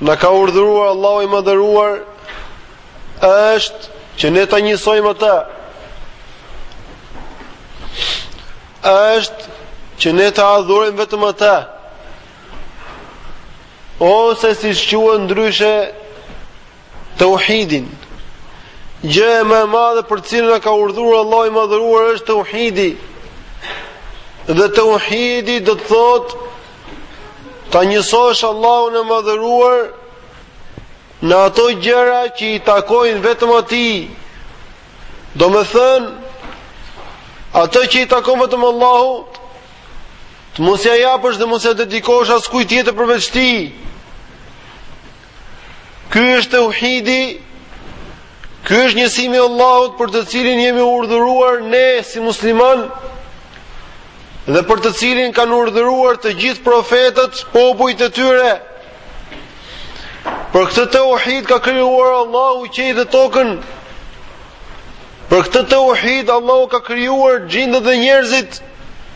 Na ka urdhëruar Allahu i Madhëruar është që ne ta njësojmë atë. Është që ne ta adhurojmë vetëm atë. Ose siç quhet ndryshe teuhidi. Gjëja më e madhe për të cilën na ka urdhëruar Allahu i Madhëruar është teuhidi. Dhe teuhidi do të thotë Ta njësosh Allahun e madhëruar në ato gjëra që i takojnë vetëm Atij. Domethënë, ato që i takojnë vetëm Allahut, të mos ia japësh dhe mos ia dedikosh askujt tjetër përveç Tij. Ky është teuhidi, ky është njësimi i Allahut për të cilin jemi urdhëruar ne si muslimanë dhe për të cilin kanë urdhëruar të gjithë profetët, popujt e tyre. Për këtë teuhid ka krijuar Allahu qiejt dhe tokën. Për këtë teuhid Allahu ka krijuar xhindët dhe njerëzit.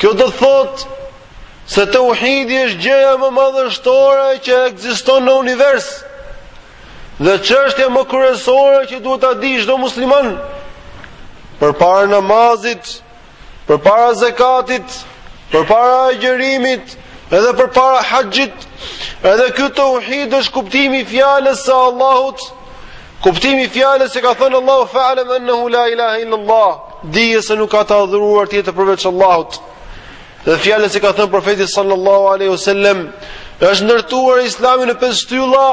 Kjo do të thotë se teuhidi është gjëja më madhështore që ekziston në univers dhe çështja më kryesore që duhet ta dijë çdo musliman përpara namazit përpara zekatit përpara agjërimit edhe përpara haxhit edhe ky teuhid është kuptimi i fjalës së Allahut Kuptimi i fjalës që ka thënë Allahu fa'lam annahu la ilaha illa Allah, dije se nuk ka të adhuruar tjetër përveç Allahut. Dhe fjalës që ka thënë profeti sallallahu alaihi wasallam, është ndërtuar Islami në pesë shtylla,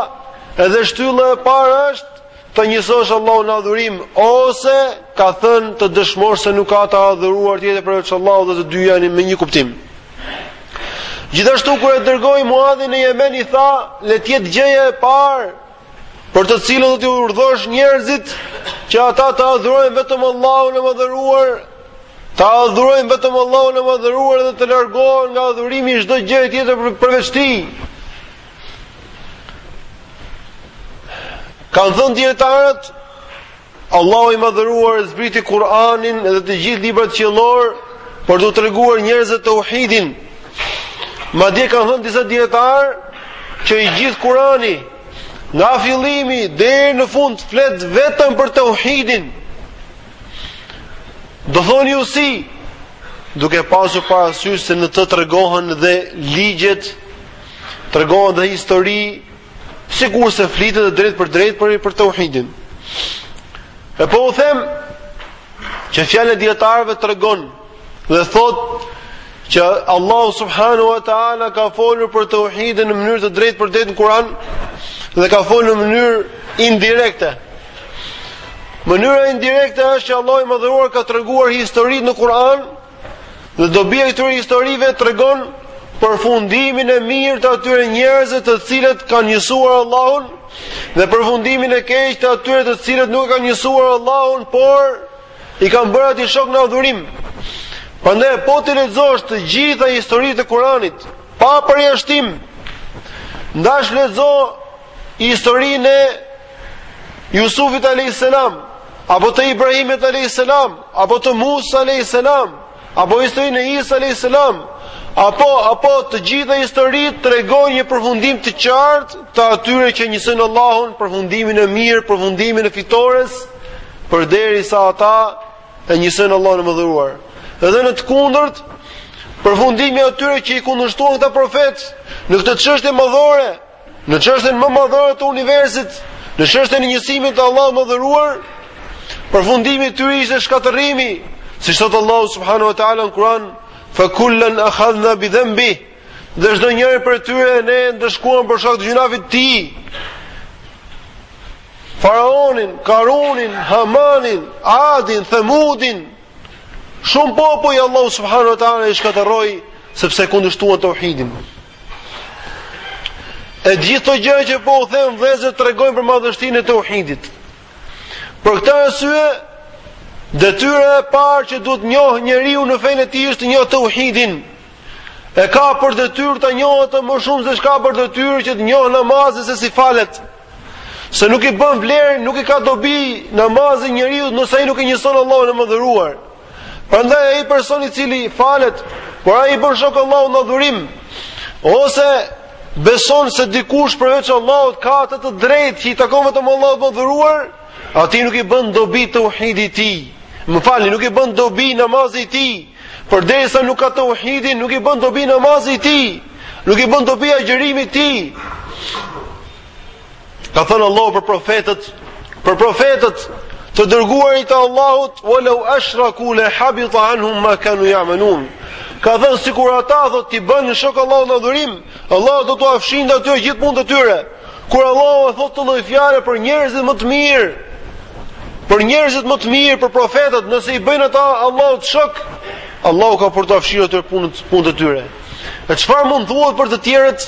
edhe shtylla e parë është ta njësosh Allahun në adhurim ose ka thënë të dëshmosh se nuk ka të adhuruar tjetër përveç Allahut dhe të dyja janë me një kuptim. Gjithashtu kur e dërgoi Muadhin në Jemen i tha, le të jetë gjëja e parë për të cilën do t'i urdhërosh njerëzit që ata ta adhurojnë vetëm Allahun e Madhëruar, ta adhurojnë vetëm Allahun e Madhëruar dhe të largohen nga adhurimi i çdo gjëje tjetër përveç Tij. Kanë thënë dijetarët Allahu i Madhëruar zbriti Kur'anin dhe të gjithë librat qiellorë për t'u treguar njerëzve teuhidin. Madje kanë thënë disa dijetarë që i gjithë Kur'ani nga fillimi deri në fund flet vetëm për teuhidin. Do thoni ju si duke pasur parasysh se në të tregohen dhe ligjet, tregohen dhe histori Sikurse flitet dhe drejtpërdrejt për për tauhidin. E po u them që fjala e dietarëve tregon dhe thotë që Allahu subhanahu wa taala ka folur për tauhidin në mënyrë të drejtpërdrejtë në Kur'an dhe ka folur në mënyrë indirekte. Mënyra indirekte është që Allahu i madhëruar ka treguar historitë në Kur'an Dhe dobia e këtyre historive tregon përfundimin e mirë të atyre njerëzve të cilët kanë njësuar Allahun dhe përfundimin e keq të atyre të cilët nuk e kanë njësuar Allahun, por i kanë bërë atij shok në adhurim. Prandaj po t'i lexosh të gjitha historitë e Kuranit, pa përjashtim, ndash lexo historinë e Jusufit alayhis salam, apo të Ibrahimit alayhis salam, apo të Musa alayhis salam, apo historinë e Isa alayhis salam, apo apo të gjitha historitë tregojnë një përfundim të qartë të atyre që e njësojnë Allahun, përfundimin e mirë, përfundimin e fitores, përderisa ata e njësojnë Allahun e madhëruar. Edhe në të kundërt, përfundimi i atyre që i kundërshtuan këta profetë në këtë çështje madhore, Në çështjen më madhore të universit, në çështjen e njësimit të Allahut madhëruar, përfundimi i tyre ishte shkatërrimi, siç thotë Allahu subhanahu wa taala në Kur'an, "Fa kullan akhadna bi dhanbi" Dhe çdo njëri prej tyre ne e ndëshkuam për shkak të gjunafit të tij. Faraonin, Karunin, Hamanin, Adin, Themudin, shumë popuj Allahu subhanahu wa taala i shkatërroi sepse kundërshtuan tauhidin. E gjithë kjo gjë që po u them vëllezër tregojnë për madhështinë e tauhidit. Për këtë arsye detyra e parë që duhet njohë njeriu në fenë e tij është të njohë tauhidin. E ka për detyrë ta njohë atë më shumë se ç'ka për detyrë që të njohë namazin se si falet. Se nuk i bën vlerë, nuk i ka dobi namazi njeriut nëse ai nuk e njëson Allahun e madhëruar. Prandaj ai person i cili falet, por ai i bën shok Allahut në adhurim, ose beson se dikush përveç Allahut ka atë të drejtë që i takon vetëm Allahut të madhëruar, atij nuk i bën dobi tauhidi i tij. Më falni, nuk i bën dobi namazi i tij. Përderisa nuk ka tauhidin, nuk i bën dobi namazi i tij. Nuk i bën dobi agjërimi i tij. Ka thënë Allahu për profetët, për profetët të dërguarit e Allahut, "Walau ashraku la habita anhum ma kanu ya'malun." Ka thënë sikur ata do t'i bënin shok Allahut në adhurim, Allahu do t'ua fshinte atyre gjithë punët e tyre. Kur Allahu e thotë këtë lloj fjale për njerëzit më të mirë, për njerëzit më të mirë, për profetët, nëse i bëjnë ata Allahut shok, Allahu ka për t'ua fshirë ato punët punët e tyre. E çfarë mund thuhet për të tjerët?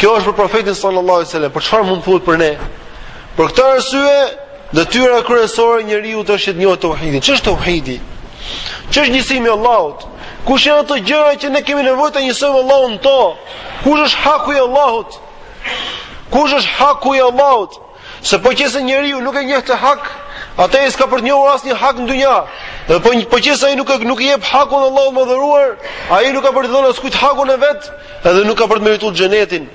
Kjo është për profetin sallallahu alaihi wasallam. Po çfarë mund të thuhet për ne? Për këtë arsye, detyra kryesore e njeriu është të njohë tauhidin. Ç'është tauhidi? Ç'është njësimi i Allahut? Kush janë ato gjëra që ne kemi nevojë ta njësojmë Allahun në to? Kush është haku i Allahut? Kush është haku i Allahut? Se po qëse njeriu nuk e njeh këtë hak, atëherë ai s'ka për të njohur asnjë hak në dynja. Dhe po po qëse ai nuk e nuk i jep hakun Allahut të madhëruar, ai nuk ka për t'i dhënë askujt hakun e vet, edhe nuk ka për të merituar xhenetin.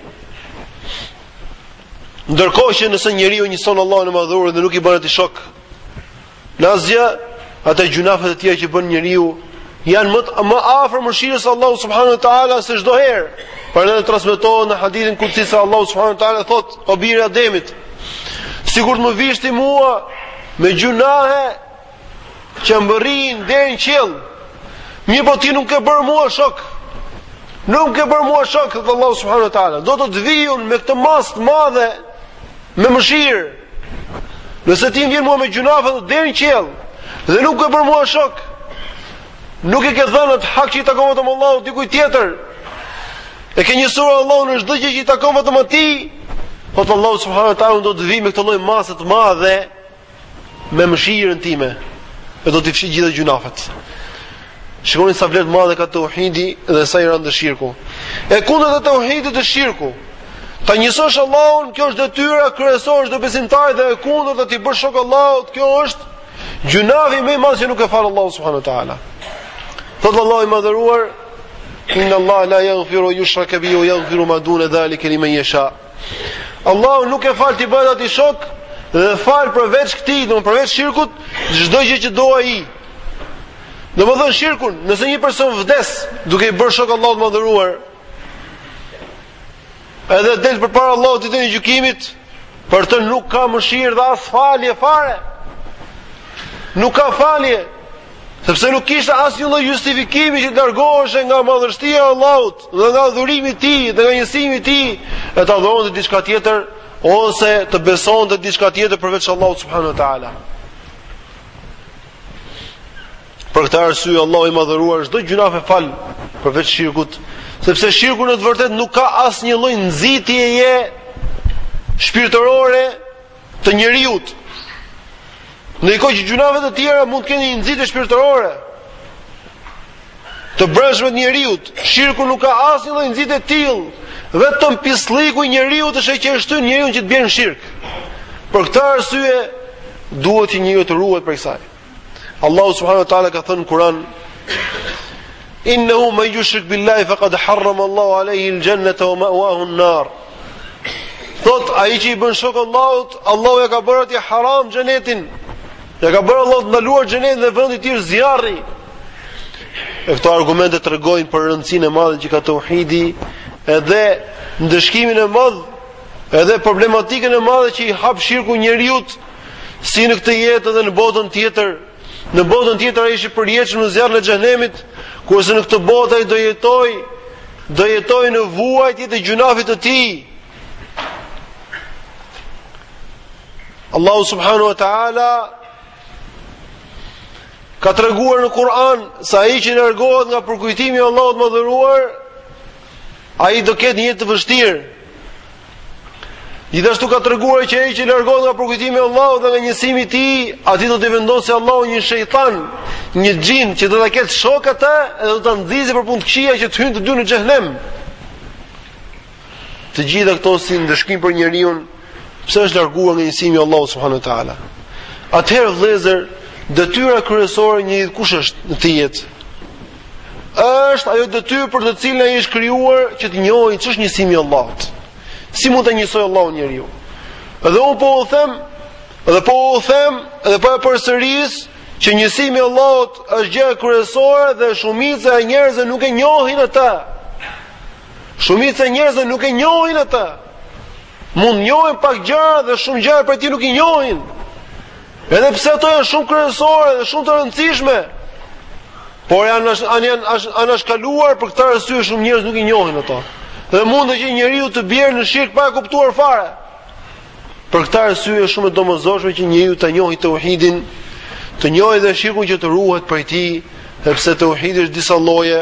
Ndërkohë që nëse njeriu njëson Allahun e madhëruar dhe nuk i bën atij shok, Në asgjë, atëherë gjunafet e tjera që bën njeriu janë më më afër mëshirës së Allahut subhanuhu teala se çdo herë. Prandaj transmetohet në hadithin kudsi se Allahu subhanuhu teala thotë o biri i Ademit, sikur të më vishti mua me gjunahe që mbërrijnë deri në qiell. Mirëpo ti nuk i ke bërë mua shok. Nuk i ke bërë mua shok, thotë Allahu subhanuhu teala. Do të të vij unë me këtë masë të madhe me mëshirë. Nëse ti vjen mua me gjunafe deri në qiell dhe nuk i ke bërë mua shok, nuk e ke dhënë atë hak që i takon vetëm Allahut dikujt tjetër. E ke njësuar Allahun në çdo gjë që i takon vetëm atij. Thotë Allahu subhanahu wa taala do të vij me këtë lloj mase të madhe me mëshirën time. E do t'i fshij gjithë gjunafet. Shikoni sa vlerë të madhe ka tauhidi dhe sa i rëndë është shirku. E kundërta e tauhidit është shirku. Ta njësosh Allahun, kjo është detyra kryesore e çdo besimtari dhe e kundërta t'i bësh shok Allahut, kjo është gjunafi më i madh që nuk e fal Allahu subhanahu wa taala. Thotë Allahu i madhëruar, inna Allah la yaghfiru yushraka bihi wa yaghfiru ma dun zalika liman yasha. Allahu nuk e fal t'i bëhet atij shok dhe fal përveç këtij, domethënë përveç shirkut, çdo gjë që do ai. Domethënë shirkun, nëse një person vdes duke i bërë shok Allahut të madhëruar, edhe del përpara Allahut ditën e gjykimit, për të nuk ka mëshirë dhe as falje fare. Nuk ka falje, sepse nuk kishte asnjë lloj justifikimi që të largohej nga madhështia e Allahut dhe nga adhurimi i tij dhe nga njësimi i tij, e të adhuronte diçka tjetër ose të besonte diçka tjetër përveç Allahut subhanuhu teala. Për këtë arsye Allahu i madhëruar çdo gjynaf e fal përveç shirkut, sepse shirku në të vërtetë nuk ka asnjë lloj nxitjeje shpirtërore te njeriu. Ndërkohë që gjynafet e tjera mund të kenë një nxitje shpirtërore. Të brendshme të njeriut, shirku nuk ka asnjë lloj nxitje të tillë, vetëm pislliku i njeriut është ai që e shtyn njeriun që të bjerë në shirk. Për këtë arsye duhet që njeriu të ruhet prej saj. Allahu subhanahu wa taala ka thënë në Kur'an Innehu men jushrik billahi faqad harrama Allahu alaihi al-jannata wa ma'wahu an-nar. Thot ai që i bën shok Allahut, Allahu ia ka bërë atij haram xhenetin. Ia ka bërë Allahu të ndaluar xhenetin dhe vendi i tij zjarri. E këto argumente të regojnë për rëndësinë e madhe që ka teuhidi edhe ndëshkimin e madh edhe problematikën e madhe që i hap shirku njeriut si në këtë jetë edhe në botën tjetër në botën tjetër ai është i përjetshëm në zjarrin e xhehnemit kurse në këtë botë ai do jetojë do jetojë në vuajtjet e gjynahit të tij Allahu subhanu wa ta'ala Ka treguar në Kur'an se ai që largohet nga përkujtimi i Allahut të madhëruar ai do ketë një jetë të vështirë Gjithashtu ka treguar që ai që largohet nga përkujtimi i Allahut dhe nga njësimi i tij atij do t'i vendosë Allahu një shejtan Një xhind që do ta ketë shok atë dhe do ta nxisë për punë të këqija që të hyjnë të dy në xhehnem Të gjitha këto si ndëshkim për njeriun, pse është larguar nga njësimi i Allahut subhanuhu teala. Atëherë vëllezër, detyra kryesore e njeriut kush është në këtë jetë? Është ajo detyrë për të cilën ai është krijuar që të njohë ç'është njësimi i Allahut. Si mund ta njësojë Allahun njeriu? Dhe unë po u them, dhe po u them, dhe po e përsëris që njësimi i Allahut është gjë kryesore dhe shumica e njerëzve nuk e njohin atë. Shumica e njerëzve nuk e njohin atë. Mund të njohin pak gjëra dhe shumë gjëra prej tij nuk i njohin. Edhe pse ato janë shumë kryesore dhe shumë të rëndësishme, por janë janë janë anashkaluar për këtë arsye shumë njerëz nuk i njohin ato. Dhe mundet që njeriu të bjerë në shirk pa e kuptuar fare. Për këtë arsye është shumë e domosdoshme që njeriu të njohë tauhidin, të njohë dhe shirkun që të ruhet prej tij, sepse tauhidi është disa lloje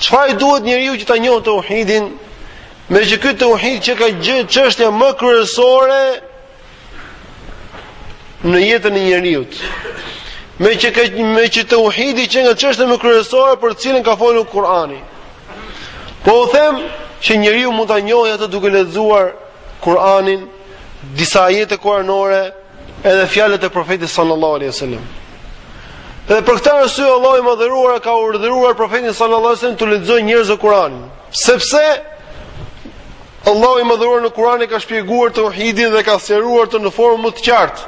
Çfarë i duhet njeriut që ta njohë teuhidin, meqë ky teuhid qenka çështja më kryesore në jetën e njeriut. Meqë, ka, meqë teuhidi qenka çështja më kryesore për të cilën ka folur Kurani. Po u them që njeriu mund ta njohë atë duke lexuar Kur'anin, disa ajete kuranore, Edhe fjalët e profetit sallallahu alaihi wasallam. Dhe për këtë arsye Allahu i madhëruar ka urdhëruar profetin sallallahu alaihi wasallam t'u lexojë njerëzve Kur'anin, sepse Allahu i madhëruar në Kur'an e ka shpjeguar tauhidin dhe ka sqaruar atë në formë më të qartë.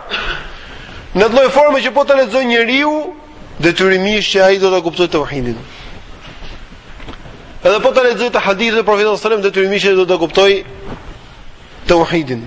Në atë lloj forme që po ta lexojë njeriu, detyrimisht që ai do ta kuptojë tauhidin. Edhe po të lexojë hadithet e profetit sallallahu alaihi wasallam, detyrimisht do ta kuptojë tauhidin.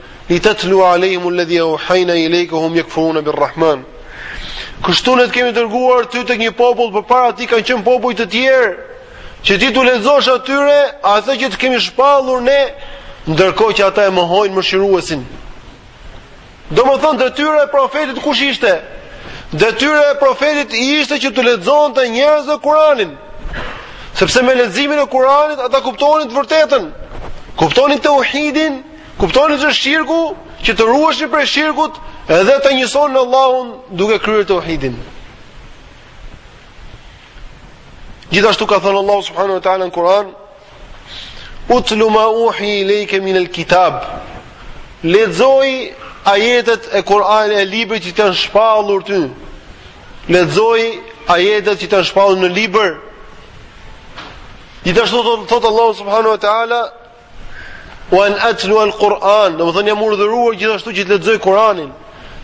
Li tetlua alejhimu ledhi euhajna ilejke ue hum jekfuruna bir Rahman. Kështu ne të kemi dërguar ty te një popull përpara tij kanë qenë popuj të tjerë, që ti t'u lexosh atyre atë që të kemi shpallur ne, ndërkohë që ata e mohojnë Mëshiruesin. Domethënë, detyra e profetit kush ishte? Detyra e profetit ishte që t'u lexonte njerëzve kuranin. Sepse me leximin e kuranit, ata kuptonin të vërtetën. Kuptonin teuhidin, Kuptonin ç'është shirku, që të ruheshin prej shirkut dhe të njësonin Allahun duke kryer tauhidin. Gjithashtu ka thënë Allahu subhanahu wa taala në Kur'an: "Utlu ma uhiya ilayka min al-kitab." Lexoji ajetet e Kur'anit e librit që të janë shpallur ty. Lexoji ajetet që të janë shpallur në libër. Gjithashtu thotë Allahu subhanahu wa taala: Wa an atlu al Kur'an, do të thotë jam urdhëruar gjithashtu që të lexoj Kur'anin.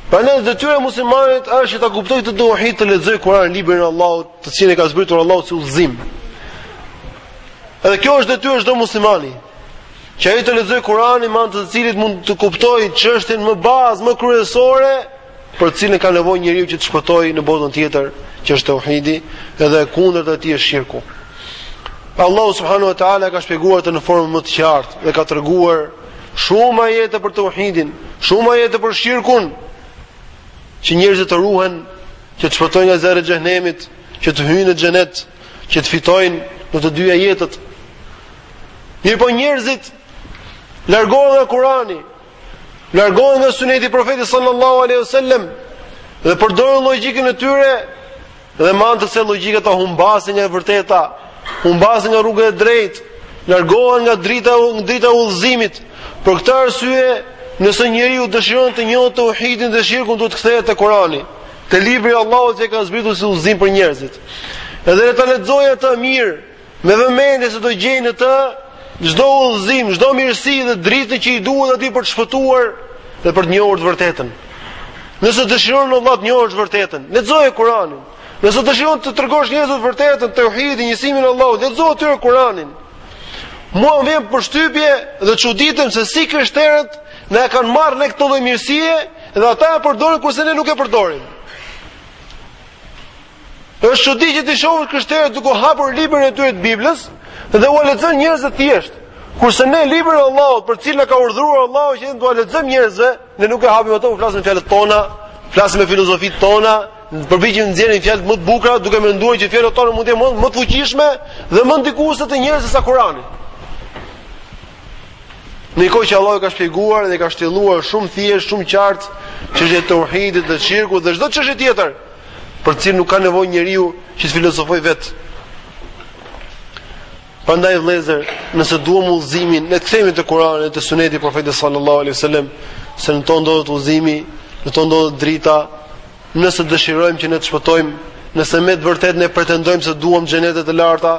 Pra detyra e muslimanit është që ta kuptojë këtë duhet të lexojë Kur'anin librin e Allahut, të cilin e ka zbritur Allahu si udhëzim. Edhe kjo është detyrë e çdo muslimani. Që ai të lexojë Kur'anin me anë të cilit mund të kuptojë çështjen më bazë, më kryesore për të cilën ka nevojë njeriu që të shpëtojë në botën tjetër, që është tauhidi, edhe e kundërta e tij është shirku. Allahu subhanahu wa taala ka shpjeguar atë në formën më të qartë dhe ka treguar shumë ajete për tauhidin, shumë ajete për shirkun, që njerëzit të ruhen, që të shpëtojnë nga zjarri i xhehenemit, që të hyjnë në xhenet, që të fitojnë në të dyja jetët. Mirëpo njerëzit largohen nga Kurani, largohen nga suneti i profetit sallallahu alaihi wasallam dhe përdorin logjikën e tyre dhe me anë të kësaj logjike ata humbasin nga e vërteta, humbasin nga rruga e drejtë, largohen nga drita nga drita e udhëzimit. Për këtë arsye, nëse njeriu dëshiron të njohë tauhidin dhe shirkun, duhet të kthehet te Kurani, te libri i Allahut që ka zbritur si udhëzim për njerëzit. Edhe le ta lexojë atë mirë, Me vëmendje se do gjejë në të çdo udhëzim, çdo mirësi dhe dritë që i duhet atij për të shpëtuar dhe për të njohur të vërtetën. Nëse dëshiron pra të njohësh të vërtetën, lexoje Kur'anin. Nëse dëshiron t'u tregosh njerëzve të vërtetën, tauhidin, njësimin e Allahut, lexoju atyre Kur'anin. Mua më bën përshtypje dhe çuditem se si të krishterët na kanë marrë në këtë lloj mirësie dhe ata e përdorin kurse ne nuk e përdorim. Është çudi që t'i shohësh të krishterët duke hapur librin e tyre të Biblës dhe ua lexojnë njerëzve të thjeshtë. Kurse ne librin e Allahut, për të cilin na ka urdhëruar Allahu që ne t'ua lexojmë njerëzve, ne nuk e hapim atë, u flasim fjalët tona, flasim me filozofitë tona, përpiqemi të nxjerrim fjalët më të bukura, duke menduar që fjalët tona mund të jenë më të fuqishme dhe më ndikuese te njerëzit sesa Kurani. Në kohë që Allahu ka shpjeguar dhe ka shtjelluar shumë thjesht, shumë qartë çështjet e tauhidit dhe shirkut dhe çdo çështje tjetër, për të cilën nuk ka nevojë njeriu që të filozofojë vetë. Prandaj vëllezër, nëse duam udhëzimin, le të kthehemi te Kur'ani dhe te Suneti i Profetit sallallahu alaihi wasallam, se në to ndodhet udhëzimi, në to ndodhet drita, nëse dëshirojmë që ne të shpëtojmë, nëse me të vërtetë ne pretendojmë se duam xhenetet e larta,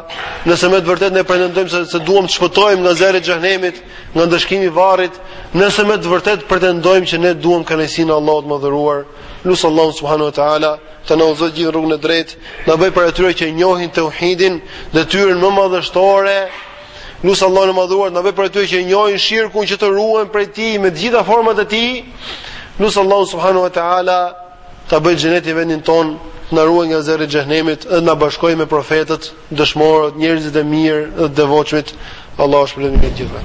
nëse me të vërtetë ne pretendojmë se se duam të shpëtojmë nga zjarri i xhehenemit, nga ndëshkimi i varrit, nëse me të vërtetë pretendojmë që ne duam kënaqësinë e Allahut të madhëruar, Lus Allahun subhanahu wa ta'ala të na udhëzojë të gjithë në rrugën e drejtë, të na bëjë prej atyre që njohin tauhidin, detyrën më madhështore, Lus Allahun e madhëruar të na bëjë prej atyre që njohin shirkun që të ruhemi prej tij me të gjitha format e tij, Lus Allahun subhanahu wa ta'ala ta bëjë xhenetin vendin tonë, të na ruajë nga zjarri i xhehenemit dhe të na bashkojë me profetët, dëshmorët, njerëzit e mirë dhe të devotshmit, Allahu ju shpërbleftë të gjithë.